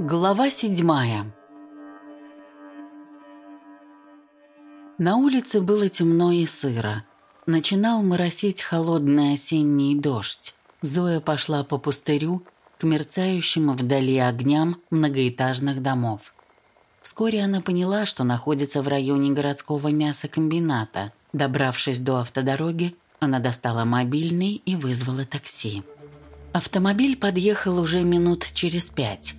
Глава седьмая На улице было темно и сыро. Начинал моросить холодный осенний дождь. Зоя пошла по пустырю к мерцающим вдали огням многоэтажных домов. Вскоре она поняла, что находится в районе городского мясокомбината. Добравшись до автодороги, она достала мобильный и вызвала такси. Автомобиль подъехал уже минут через пять.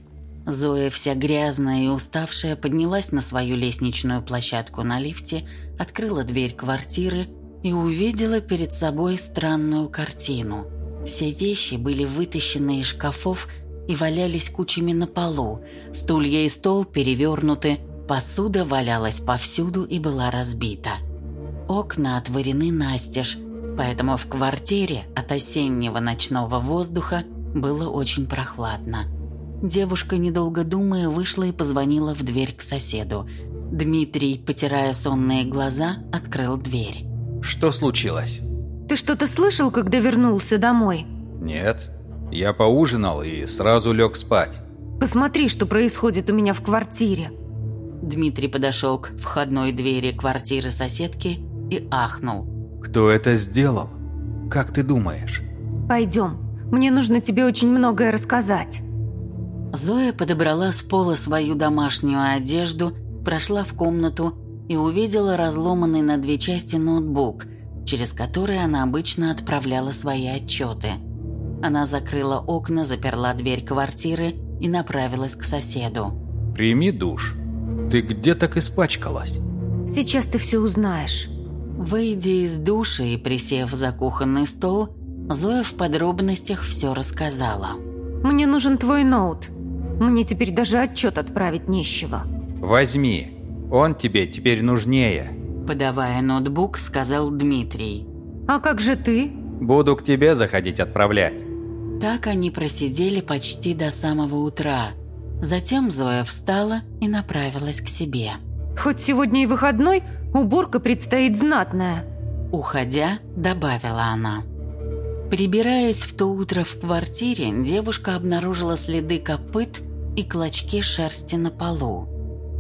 Зоя, вся грязная и уставшая, поднялась на свою лестничную площадку на лифте, открыла дверь квартиры и увидела перед собой странную картину. Все вещи были вытащены из шкафов и валялись кучами на полу. Стулья и стол перевернуты, посуда валялась повсюду и была разбита. Окна отворены настежь, поэтому в квартире от осеннего ночного воздуха было очень прохладно. Девушка, недолго думая, вышла и позвонила в дверь к соседу. Дмитрий, потирая сонные глаза, открыл дверь. Что случилось? Ты что-то слышал, когда вернулся домой? Нет. Я поужинал и сразу лег спать. Посмотри, что происходит у меня в квартире. Дмитрий подошел к входной двери квартиры соседки и ахнул. Кто это сделал? Как ты думаешь? Пойдем. Мне нужно тебе очень многое рассказать. Зоя подобрала с пола свою домашнюю одежду, прошла в комнату и увидела разломанный на две части ноутбук, через который она обычно отправляла свои отчеты. Она закрыла окна, заперла дверь квартиры и направилась к соседу. Прими душ. Ты где так испачкалась? Сейчас ты все узнаешь. Выйдя из душа и присев за кухонный стол, Зоя в подробностях все рассказала. Мне нужен твой ноут. Мне теперь даже отчет отправить нечего. Возьми. Он тебе теперь нужнее. Подавая ноутбук, сказал Дмитрий. А как же ты? Буду к тебе заходить отправлять. Так они просидели почти до самого утра. Затем Зоя встала и направилась к себе. Хоть сегодня и выходной, уборка предстоит знатная. Уходя, добавила она. Прибираясь в то утро в квартире, девушка обнаружила следы копыт и клочки шерсти на полу.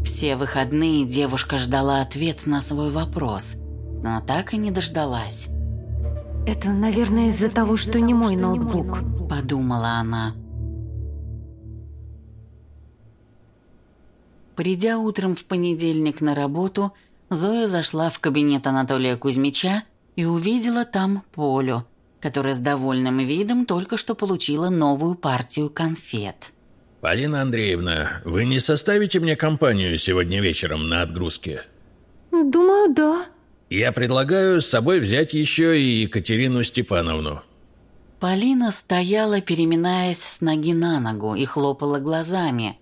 Все выходные девушка ждала ответ на свой вопрос, но так и не дождалась. Это, наверное, из-за того, что не мой ноутбук, подумала она. Придя утром в понедельник на работу, Зоя зашла в кабинет Анатолия Кузьмича и увидела там Полю, которая с довольным видом только что получила новую партию конфет. «Полина Андреевна, вы не составите мне компанию сегодня вечером на отгрузке?» Думаю, да. Я предлагаю с собой взять еще и Екатерину Степановну. Полина стояла, переминаясь с ноги на ногу и хлопала глазами.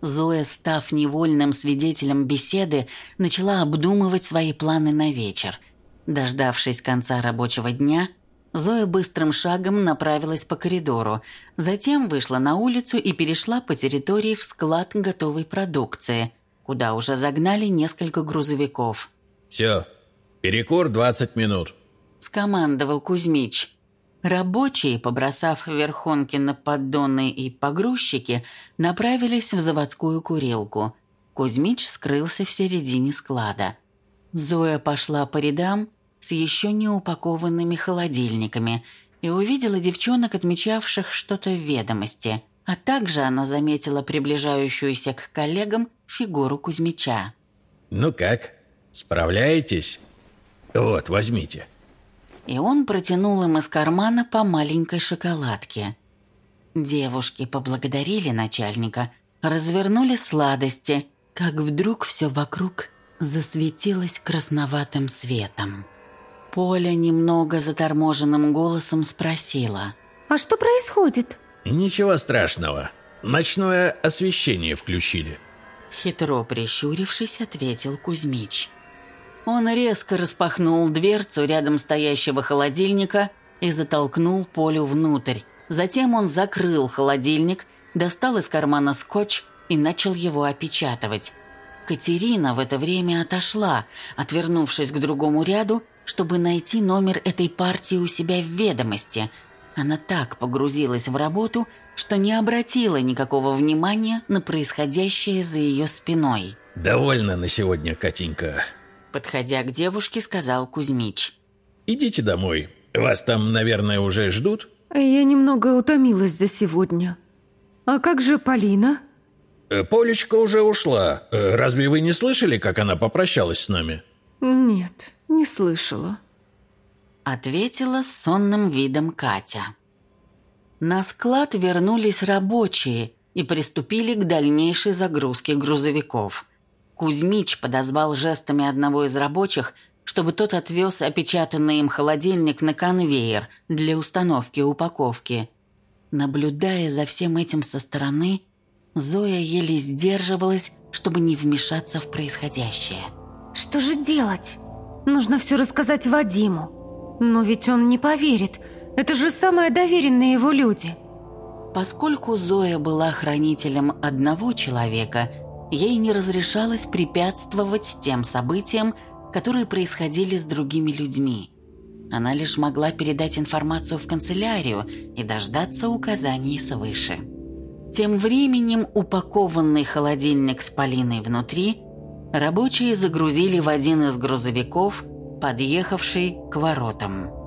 Зоя, став невольным свидетелем беседы, начала обдумывать свои планы на вечер. Дождавшись конца рабочего дня, Зоя быстрым шагом направилась по коридору, затем вышла на улицу и перешла по территории в склад готовой продукции, куда уже загнали несколько грузовиков. Все, перекур 20 минут. Скомандовал Кузьмич. Рабочие, побросав верхонки на поддоны и погрузчики, направились в заводскую курилку. Кузьмич скрылся в середине склада. Зоя пошла по рядам с еще не упакованными холодильниками и увидела девчонок, отмечавших что-то в ведомости, а также она заметила приближающуюся к коллегам фигуру Кузьмича. Ну как, справляетесь? Вот, возьмите. И он протянул им из кармана по маленькой шоколадке. Девушки поблагодарили начальника, развернули сладости, как вдруг все вокруг засветилось красноватым светом. Поля немного заторможенным голосом спросила. А что происходит? Ничего страшного. Ночное освещение включили. Хитро прищурившись, ответил Кузьмич. Он резко распахнул дверцу рядом стоящего холодильника и затолкнул Полю внутрь. Затем он закрыл холодильник, достал из кармана скотч и начал его опечатывать. Катерина в это время отошла, отвернувшись к другому ряду, чтобы найти номер этой партии у себя в ведомости. Она так погрузилась в работу, что не обратила никакого внимания на происходящее за ее спиной. «Довольно на сегодня, Катенька. Подходя к девушке, сказал Кузьмич. Идите домой. Вас там, наверное, уже ждут?» Я немного утомилась за сегодня. А как же Полина? Э, Полечка уже ушла. Э, Разве вы не слышали, как она попрощалась с нами? Нет, не слышала. Ответила с сонным видом Катя. На склад вернулись рабочие и приступили к дальнейшей загрузке грузовиков. Кузьмич подозвал жестами одного из рабочих, чтобы тот отвез опечатанный им холодильник на конвейер для установки упаковки. Наблюдая за всем этим со стороны, Зоя еле сдерживалась, чтобы не вмешаться в происходящее. Что же делать? Нужно все рассказать Вадиму. Но ведь он не поверит. Это же самые доверенные его люди. Поскольку Зоя была хранителем одного человека, ей не разрешалось препятствовать тем событиям, которые происходили с другими людьми. Она лишь могла передать информацию в канцелярию и дождаться указаний свыше. Тем временем упакованный холодильник с Полиной внутри рабочие загрузили в один из грузовиков, подъехавший к воротам.